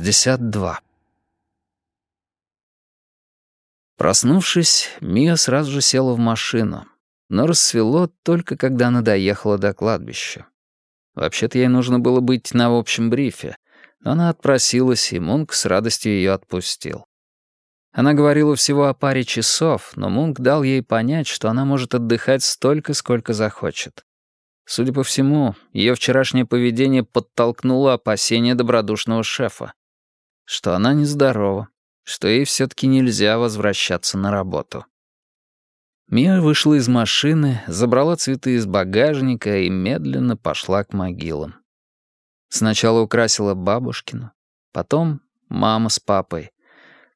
62. Проснувшись, Мия сразу же села в машину, но рассвело только когда она доехала до кладбища. Вообще-то ей нужно было быть на общем брифе, но она отпросилась, и Мунк с радостью ее отпустил. Она говорила всего о паре часов, но Мунк дал ей понять, что она может отдыхать столько, сколько захочет. Судя по всему, ее вчерашнее поведение подтолкнуло опасения добродушного шефа. Что она нездорова, что ей все-таки нельзя возвращаться на работу. Мия вышла из машины, забрала цветы из багажника и медленно пошла к могилам. Сначала украсила бабушкину, потом мама с папой.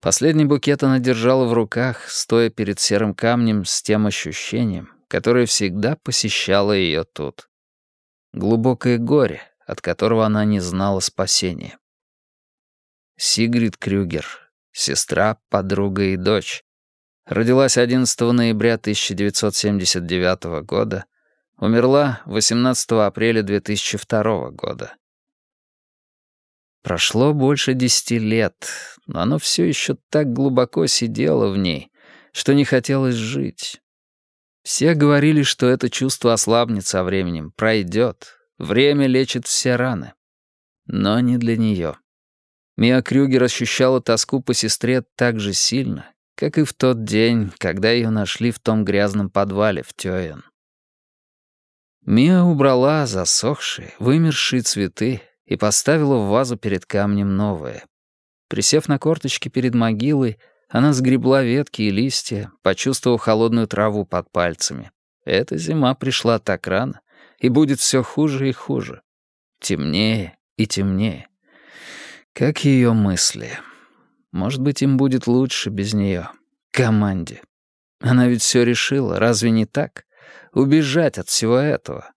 Последний букет она держала в руках, стоя перед серым камнем с тем ощущением, которое всегда посещало ее тут. Глубокое горе, от которого она не знала спасения. Сигрид Крюгер, сестра, подруга и дочь. Родилась 11 ноября 1979 года, умерла 18 апреля 2002 года. Прошло больше десяти лет, но оно все еще так глубоко сидело в ней, что не хотелось жить. Все говорили, что это чувство ослабнет со временем, пройдет. Время лечит все раны. Но не для нее. Мия Крюгер ощущала тоску по сестре так же сильно, как и в тот день, когда ее нашли в том грязном подвале в Тёен. Мия убрала засохшие, вымершие цветы и поставила в вазу перед камнем новые. Присев на корточки перед могилой, она сгребла ветки и листья, почувствовав холодную траву под пальцами. Эта зима пришла так рано, и будет все хуже и хуже. Темнее и темнее. Как ее мысли. Может быть, им будет лучше без нее. Команде. Она ведь все решила, разве не так? Убежать от всего этого.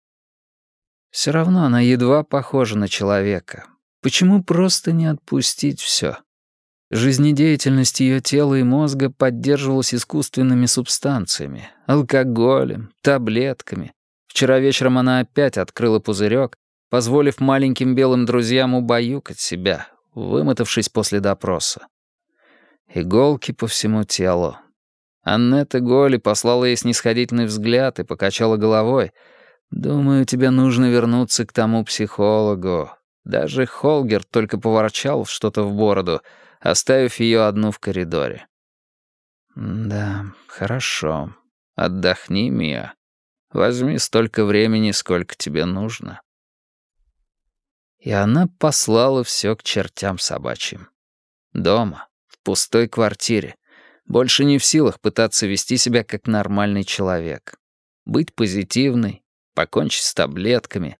Все равно она едва похожа на человека. Почему просто не отпустить все? Жизнедеятельность ее тела и мозга поддерживалась искусственными субстанциями, алкоголем, таблетками. Вчера вечером она опять открыла пузырек, позволив маленьким белым друзьям убаюкать себя, вымотавшись после допроса. Иголки по всему телу. Аннета Голи послала ей снисходительный взгляд и покачала головой. «Думаю, тебе нужно вернуться к тому психологу». Даже Холгер только поворчал что-то в бороду — оставив ее одну в коридоре. «Да, хорошо. Отдохни, Мия. Возьми столько времени, сколько тебе нужно». И она послала все к чертям собачьим. Дома, в пустой квартире, больше не в силах пытаться вести себя как нормальный человек. Быть позитивной, покончить с таблетками.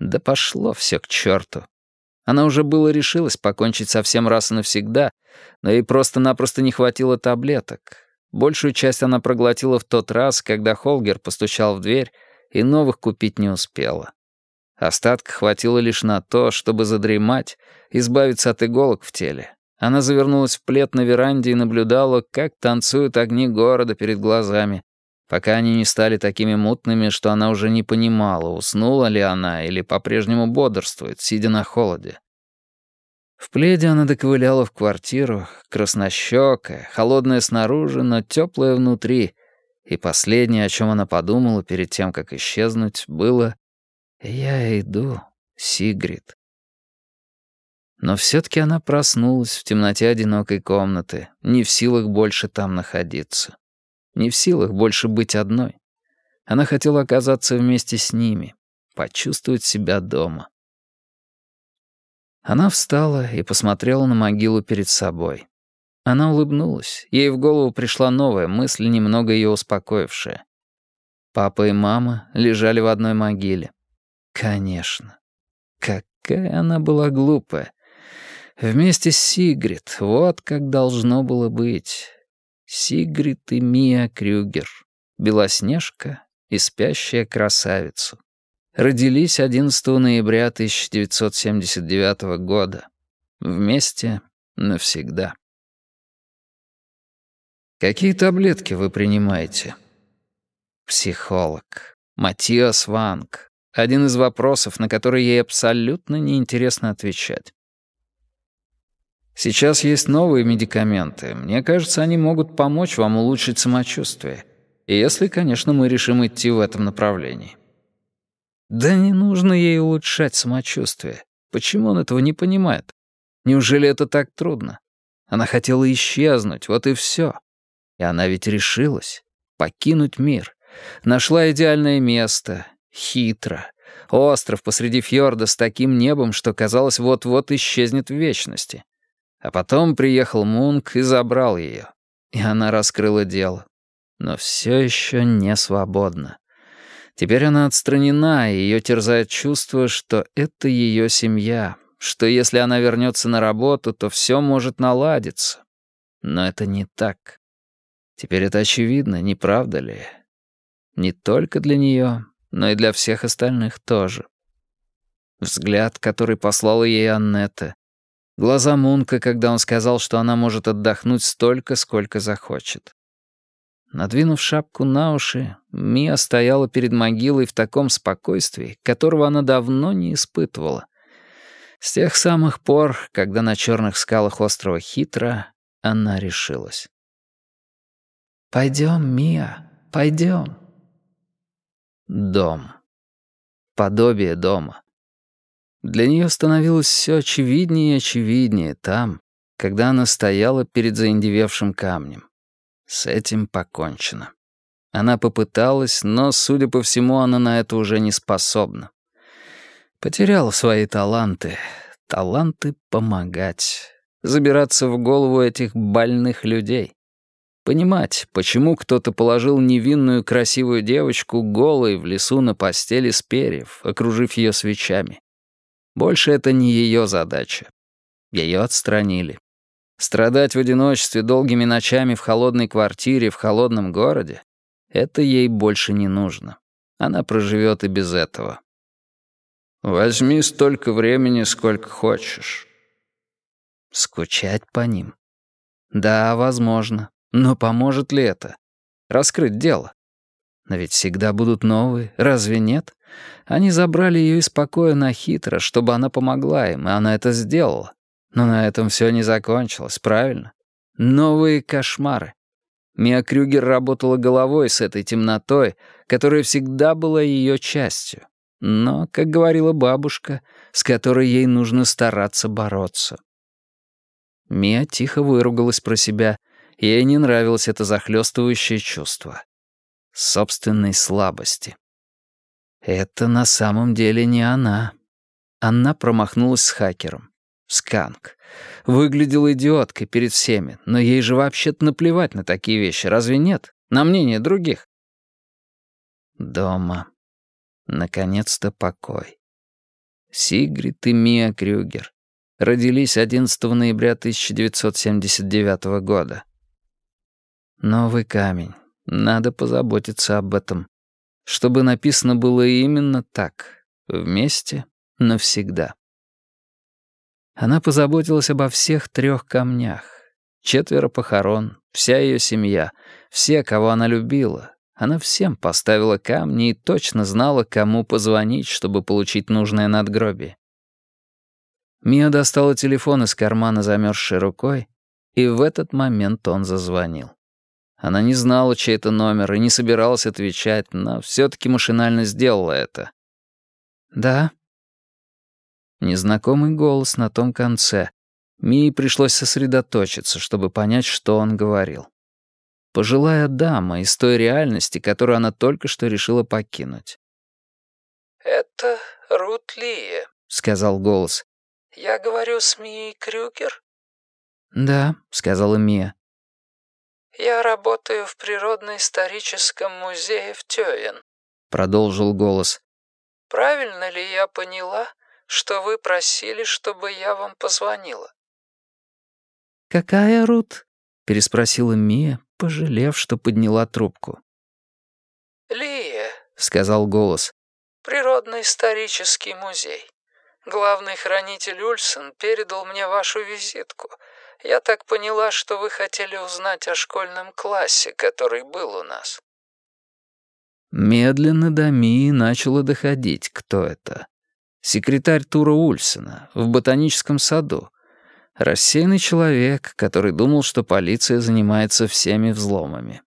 Да пошло все к черту. Она уже было решилась покончить совсем раз и навсегда, но ей просто-напросто не хватило таблеток. Большую часть она проглотила в тот раз, когда Холгер постучал в дверь, и новых купить не успела. Остатка хватило лишь на то, чтобы задремать, избавиться от иголок в теле. Она завернулась в плед на веранде и наблюдала, как танцуют огни города перед глазами, пока они не стали такими мутными, что она уже не понимала, уснула ли она или по-прежнему бодрствует, сидя на холоде. В пледе она доковыляла в квартиру, краснощекая, холодная снаружи, но теплая внутри, и последнее, о чем она подумала перед тем, как исчезнуть, было «Я иду, Сигрид». Но все-таки она проснулась в темноте одинокой комнаты, не в силах больше там находиться не в силах больше быть одной. Она хотела оказаться вместе с ними, почувствовать себя дома. Она встала и посмотрела на могилу перед собой. Она улыбнулась. Ей в голову пришла новая мысль, немного ее успокоившая. Папа и мама лежали в одной могиле. Конечно. Какая она была глупая. Вместе с Сигрид. Вот как должно было быть. Сигрид и Мия Крюгер, Белоснежка и спящая красавица. Родились 11 ноября 1979 года. Вместе навсегда. Какие таблетки вы принимаете? Психолог. Матиас Ванг. Один из вопросов, на который ей абсолютно неинтересно отвечать. Сейчас есть новые медикаменты. Мне кажется, они могут помочь вам улучшить самочувствие. Если, конечно, мы решим идти в этом направлении. Да не нужно ей улучшать самочувствие. Почему он этого не понимает? Неужели это так трудно? Она хотела исчезнуть, вот и все. И она ведь решилась покинуть мир. Нашла идеальное место, хитро. Остров посреди фьорда с таким небом, что казалось, вот-вот исчезнет в вечности. А потом приехал Мунк и забрал ее. И она раскрыла дело. Но все еще не свободна. Теперь она отстранена, и ее терзает чувство, что это ее семья, что если она вернется на работу, то все может наладиться. Но это не так. Теперь это очевидно, не правда ли? Не только для нее, но и для всех остальных тоже. Взгляд, который послала ей Аннетта, Глаза Мунка, когда он сказал, что она может отдохнуть столько, сколько захочет. Надвинув шапку на уши, Мия стояла перед могилой в таком спокойствии, которого она давно не испытывала. С тех самых пор, когда на черных скалах острова Хитра она решилась. «Пойдем, Мия, пойдем». Дом. Подобие дома. Для нее становилось все очевиднее и очевиднее там, когда она стояла перед заиндевевшим камнем. С этим покончено. Она попыталась, но, судя по всему, она на это уже не способна. Потеряла свои таланты. Таланты помогать. Забираться в голову этих больных людей. Понимать, почему кто-то положил невинную красивую девочку голой в лесу на постели с перьев, окружив ее свечами. Больше это не ее задача. Ее отстранили. Страдать в одиночестве долгими ночами в холодной квартире в холодном городе — это ей больше не нужно. Она проживет и без этого. «Возьми столько времени, сколько хочешь». Скучать по ним? Да, возможно. Но поможет ли это? Раскрыть дело? Но ведь всегда будут новые, разве нет? Они забрали ее из покоя на хитро, чтобы она помогла им, и она это сделала. Но на этом все не закончилось, правильно? Новые кошмары. Мия Крюгер работала головой с этой темнотой, которая всегда была ее частью. Но, как говорила бабушка, с которой ей нужно стараться бороться. Мия тихо выругалась про себя. Ей не нравилось это захлестывающее чувство. Собственной слабости. Это на самом деле не она. Она промахнулась с хакером. Сканк. Выглядела идиоткой перед всеми, но ей же вообще-то наплевать на такие вещи, разве нет? На мнение других. Дома. Наконец-то покой. Сигрид и Мия Крюгер родились 11 ноября 1979 года. Новый камень. Надо позаботиться об этом чтобы написано было именно так, вместе, навсегда. Она позаботилась обо всех трех камнях. Четверо похорон, вся ее семья, все, кого она любила. Она всем поставила камни и точно знала, кому позвонить, чтобы получить нужное надгробие. Мия достала телефон из кармана замерзшей рукой, и в этот момент он зазвонил. Она не знала, чей это номер, и не собиралась отвечать, но все-таки машинально сделала это. «Да?» Незнакомый голос на том конце. Мии пришлось сосредоточиться, чтобы понять, что он говорил. Пожилая дама из той реальности, которую она только что решила покинуть. «Это Рут Лия», — сказал голос. «Я говорю с Мией Крюгер?» «Да», — сказала Мия. «Я работаю в природно-историческом музее в Тёен», — продолжил голос. «Правильно ли я поняла, что вы просили, чтобы я вам позвонила?» «Какая Рут?» — переспросила Мия, пожалев, что подняла трубку. «Лия», — сказал голос. «Природно-исторический музей. Главный хранитель Ульсен передал мне вашу визитку — я так поняла, что вы хотели узнать о школьном классе, который был у нас». Медленно до Мии начало доходить, кто это. Секретарь Тура Ульсена в ботаническом саду. Рассеянный человек, который думал, что полиция занимается всеми взломами.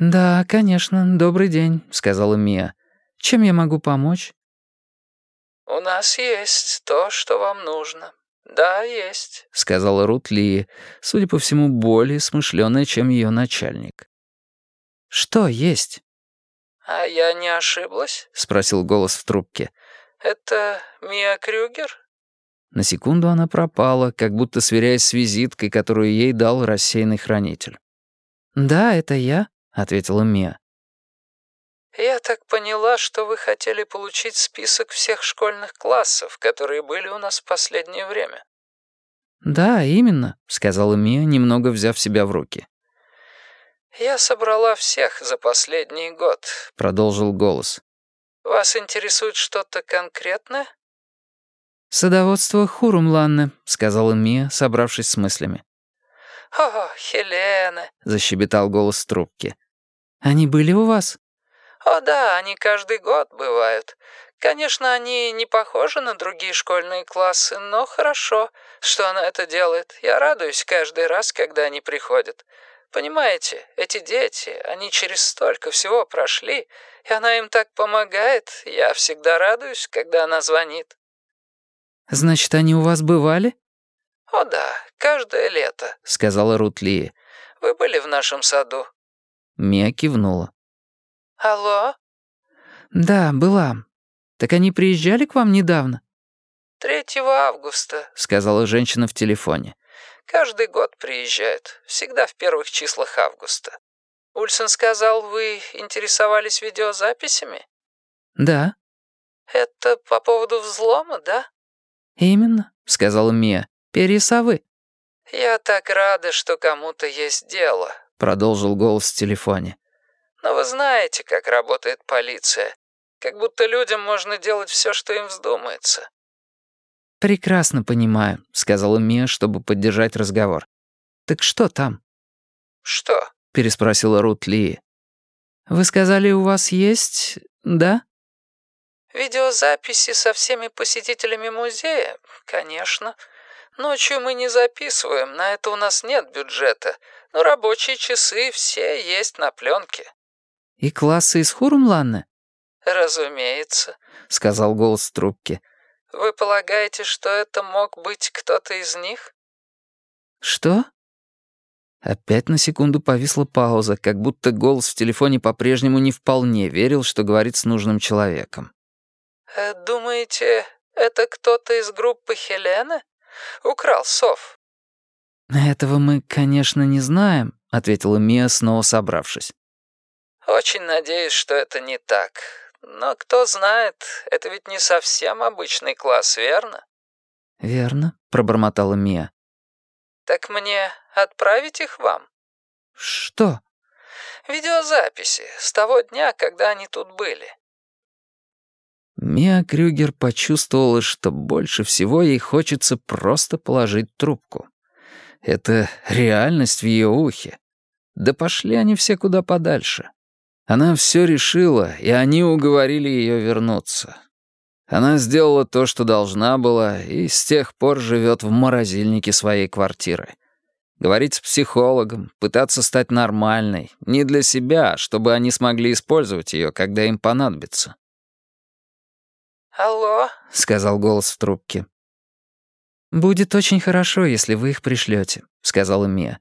«Да, конечно, добрый день», — сказала Мия. «Чем я могу помочь?» «У нас есть то, что вам нужно. Да, есть», — сказала Рут Ли, судя по всему, более смышленая, чем ее начальник. «Что есть?» «А я не ошиблась?» — спросил голос в трубке. «Это Мия Крюгер?» На секунду она пропала, как будто сверяясь с визиткой, которую ей дал рассеянный хранитель. «Да, это я», — ответила Мия. «Я так поняла, что вы хотели получить список всех школьных классов, которые были у нас в последнее время». «Да, именно», — сказала Мия, немного взяв себя в руки. «Я собрала всех за последний год», — продолжил голос. «Вас интересует что-то конкретное?» «Садоводство Хурумланне», — сказала Мия, собравшись с мыслями. «О, Хелена», — защебетал голос трубки. «Они были у вас?» «О да, они каждый год бывают. Конечно, они не похожи на другие школьные классы, но хорошо, что она это делает. Я радуюсь каждый раз, когда они приходят. Понимаете, эти дети, они через столько всего прошли, и она им так помогает. Я всегда радуюсь, когда она звонит». «Значит, они у вас бывали?» «О да, каждое лето», — сказала Рут Ли. «Вы были в нашем саду?» Мия кивнула. «Алло?» «Да, была. Так они приезжали к вам недавно?» «Третьего августа», — сказала женщина в телефоне. «Каждый год приезжают. Всегда в первых числах августа. Ульсон сказал, вы интересовались видеозаписями?» «Да». «Это по поводу взлома, да?» «Именно», — сказала Мия. «Перья совы». «Я так рада, что кому-то есть дело», — продолжил голос в телефоне. Но вы знаете, как работает полиция. Как будто людям можно делать все, что им вздумается». «Прекрасно понимаю», — сказала Мия, чтобы поддержать разговор. «Так что там?» «Что?» — переспросила Рут Ли. «Вы сказали, у вас есть... да?» «Видеозаписи со всеми посетителями музея? Конечно. Ночью мы не записываем, на это у нас нет бюджета. Но рабочие часы все есть на пленке. «И классы из Хурумланна?» «Разумеется», — сказал голос в трубке. «Вы полагаете, что это мог быть кто-то из них?» «Что?» Опять на секунду повисла пауза, как будто голос в телефоне по-прежнему не вполне верил, что говорит с нужным человеком. Э, «Думаете, это кто-то из группы Хелены? Украл сов?» «Этого мы, конечно, не знаем», — ответила Мия, снова собравшись. Очень надеюсь, что это не так. Но кто знает, это ведь не совсем обычный класс, верно? Верно, пробормотала Мия. Так мне отправить их вам? Что? Видеозаписи с того дня, когда они тут были. Мия Крюгер почувствовала, что больше всего ей хочется просто положить трубку. Это реальность в ее ухе. Да пошли они все куда подальше. Она все решила, и они уговорили ее вернуться. Она сделала то, что должна была, и с тех пор живет в морозильнике своей квартиры. Говорить с психологом, пытаться стать нормальной, не для себя, а чтобы они смогли использовать ее, когда им понадобится. «Алло», — сказал голос в трубке. «Будет очень хорошо, если вы их пришлете», — сказала Мия.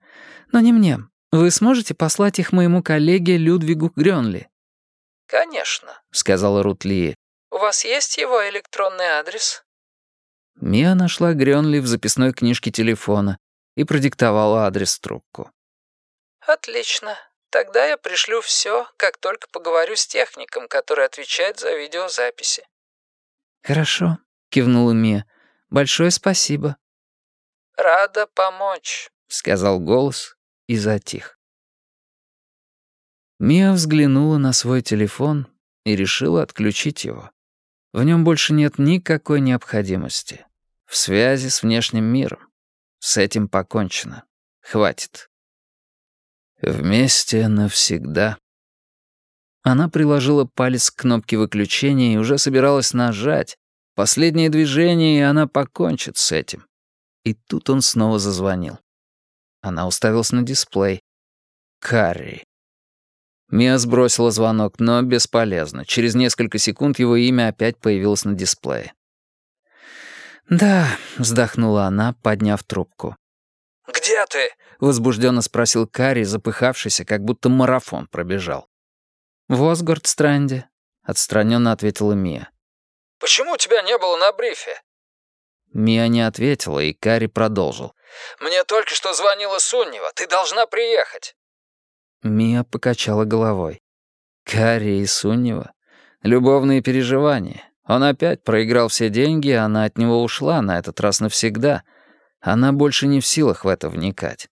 «Но не мне. Вы сможете послать их моему коллеге Людвигу Грёнли?» «Конечно», — сказала Рут Ли. «У вас есть его электронный адрес?» Мия нашла Грёнли в записной книжке телефона и продиктовала адрес в трубку. «Отлично. Тогда я пришлю все, как только поговорю с техником, который отвечает за видеозаписи». «Хорошо», — кивнула Мия. «Большое спасибо». «Рада помочь», — сказал голос, и затих. Мия взглянула на свой телефон и решила отключить его. В нем больше нет никакой необходимости. В связи с внешним миром. С этим покончено. Хватит. Вместе навсегда. Она приложила палец к кнопке выключения и уже собиралась нажать. Последнее движение, и она покончит с этим. И тут он снова зазвонил. Она уставилась на дисплей. Карри. Мия сбросила звонок, но бесполезно. Через несколько секунд его имя опять появилось на дисплее. «Да», — вздохнула она, подняв трубку. «Где ты?» — возбужденно спросил Карри, запыхавшийся, как будто марафон пробежал. «В Осгорд-странде», — отстраненно ответила Мия. «Почему тебя не было на брифе?» Мия не ответила, и Карри продолжил. «Мне только что звонила Суннева. Ты должна приехать». Мия покачала головой. Карри и Суннева. Любовные переживания. Он опять проиграл все деньги, а она от него ушла, на этот раз навсегда. Она больше не в силах в это вникать.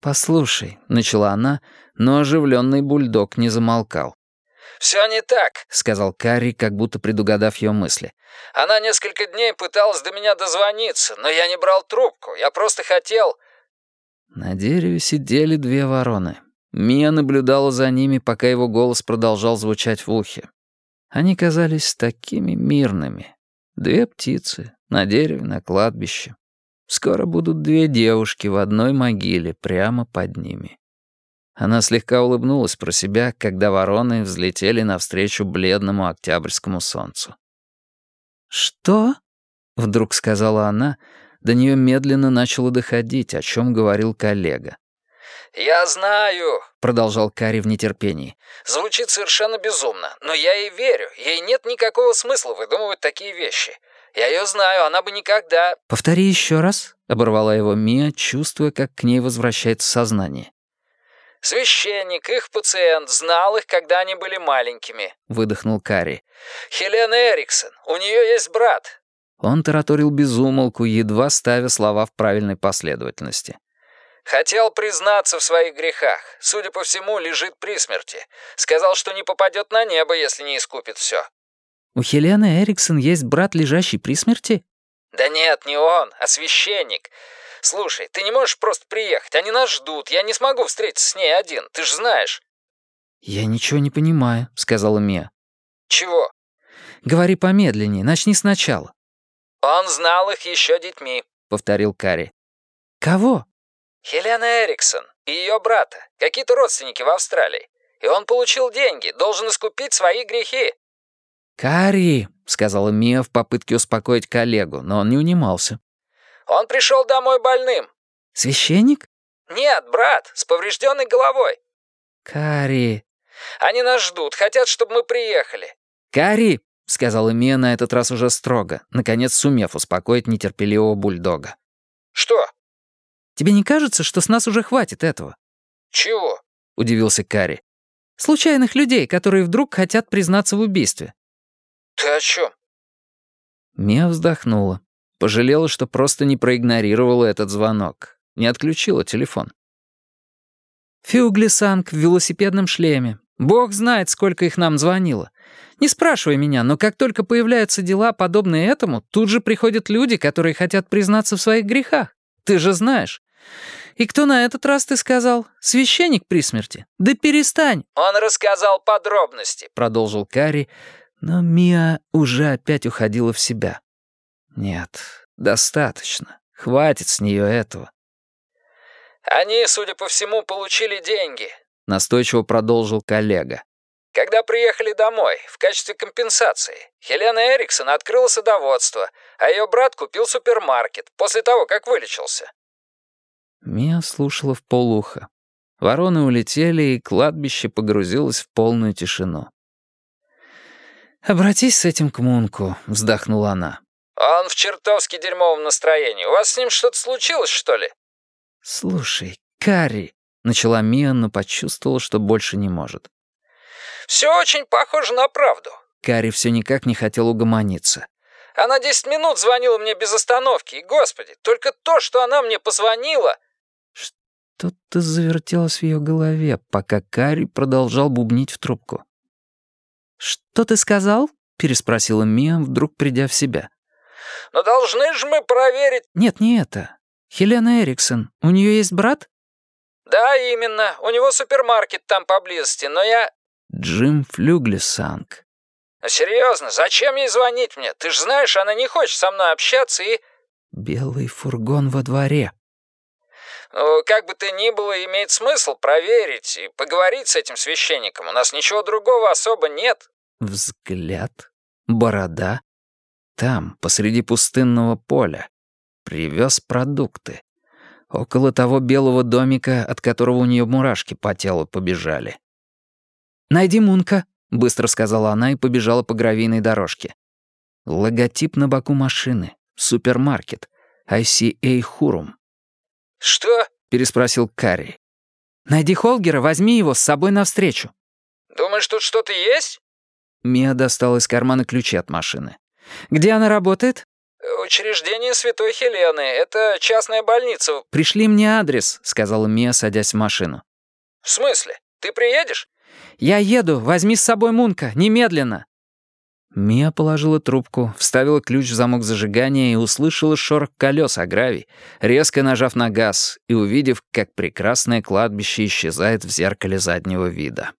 «Послушай», — начала она, но оживленный бульдог не замолкал. «Все не так», — сказал Карри, как будто предугадав ее мысли. «Она несколько дней пыталась до меня дозвониться, но я не брал трубку. Я просто хотел...» На дереве сидели две вороны. Мия наблюдала за ними, пока его голос продолжал звучать в ухе. Они казались такими мирными. Две птицы на дереве на кладбище. Скоро будут две девушки в одной могиле прямо под ними. Она слегка улыбнулась про себя, когда вороны взлетели навстречу бледному октябрьскому солнцу. «Что?» — вдруг сказала она. До нее медленно начало доходить, о чем говорил коллега. «Я знаю», — продолжал Карри в нетерпении. «Звучит совершенно безумно, но я ей верю. Ей нет никакого смысла выдумывать такие вещи. Я ее знаю, она бы никогда...» «Повтори еще раз», — оборвала его Мия, чувствуя, как к ней возвращается сознание. «Священник, их пациент, знал их, когда они были маленькими», — выдохнул Карри. «Хелена Эриксон, у нее есть брат». Он тараторил безумолку, едва ставя слова в правильной последовательности. Хотел признаться в своих грехах. Судя по всему, лежит при смерти. Сказал, что не попадет на небо, если не искупит все. У Хелены Эриксон есть брат, лежащий при смерти? Да нет, не он, а священник. Слушай, ты не можешь просто приехать, они нас ждут. Я не смогу встретиться с ней один, ты же знаешь. Я ничего не понимаю, сказала Мия. Чего? Говори помедленнее, начни сначала. Он знал их еще детьми, повторил Кари. Кого? Хелена Эриксон и ее брата, какие-то родственники в Австралии. И он получил деньги, должен искупить свои грехи». «Кари», — сказала Мия в попытке успокоить коллегу, но он не унимался. «Он пришел домой больным». «Священник?» «Нет, брат, с поврежденной головой». «Кари». «Они нас ждут, хотят, чтобы мы приехали». «Кари», — сказала Мия на этот раз уже строго, наконец сумев успокоить нетерпеливого бульдога. «Что?» Тебе не кажется, что с нас уже хватит этого?» «Чего?» — удивился Карри. «Случайных людей, которые вдруг хотят признаться в убийстве». «Ты о чем?» Мия вздохнула. Пожалела, что просто не проигнорировала этот звонок. Не отключила телефон. «Фюглисанг в велосипедном шлеме. Бог знает, сколько их нам звонило. Не спрашивай меня, но как только появляются дела, подобные этому, тут же приходят люди, которые хотят признаться в своих грехах. Ты же знаешь. «И кто на этот раз, ты сказал? Священник при смерти? Да перестань!» «Он рассказал подробности», — продолжил Карри, но Мия уже опять уходила в себя. «Нет, достаточно. Хватит с нее этого». «Они, судя по всему, получили деньги», — настойчиво продолжил коллега. «Когда приехали домой, в качестве компенсации, Хелена Эриксон открыла садоводство, а ее брат купил супермаркет после того, как вылечился. Мия слушала в полуха. Вороны улетели, и кладбище погрузилось в полную тишину. «Обратись с этим к Мунку», — вздохнула она. «Он в чертовски дерьмовом настроении. У вас с ним что-то случилось, что ли?» «Слушай, Карри», — начала Мия, но почувствовала, что больше не может. «Все очень похоже на правду». Карри все никак не хотел угомониться. «Она десять минут звонила мне без остановки, и, господи, только то, что она мне позвонила...» Что-то завертелось в ее голове, пока Карри продолжал бубнить в трубку. «Что ты сказал?» — переспросила Мия, вдруг придя в себя. «Но должны же мы проверить...» «Нет, не это. Хелена Эриксон. У нее есть брат?» «Да, именно. У него супермаркет там поблизости, но я...» «Джим Флюглесанг». «Ну, серьезно, зачем ей звонить мне? Ты же знаешь, она не хочет со мной общаться и...» Белый фургон во дворе. Ну, как бы то ни было, имеет смысл проверить и поговорить с этим священником. У нас ничего другого особо нет. Взгляд, борода. Там, посреди пустынного поля. Привез продукты. Около того белого домика, от которого у нее мурашки по телу побежали. «Найди Мунка», — быстро сказала она и побежала по гравийной дорожке. Логотип на боку машины. Супермаркет. ICA Хурум. «Что?» — переспросил Карри. «Найди Холгера, возьми его с собой навстречу». «Думаешь, тут что-то есть?» Мия достала из кармана ключи от машины. «Где она работает?» «Учреждение Святой Хелены. Это частная больница». «Пришли мне адрес», — сказала Мия, садясь в машину. «В смысле? Ты приедешь?» «Я еду. Возьми с собой Мунка. Немедленно». Мия положила трубку, вставила ключ в замок зажигания и услышала шорох колес о гравий, резко нажав на газ и увидев, как прекрасное кладбище исчезает в зеркале заднего вида.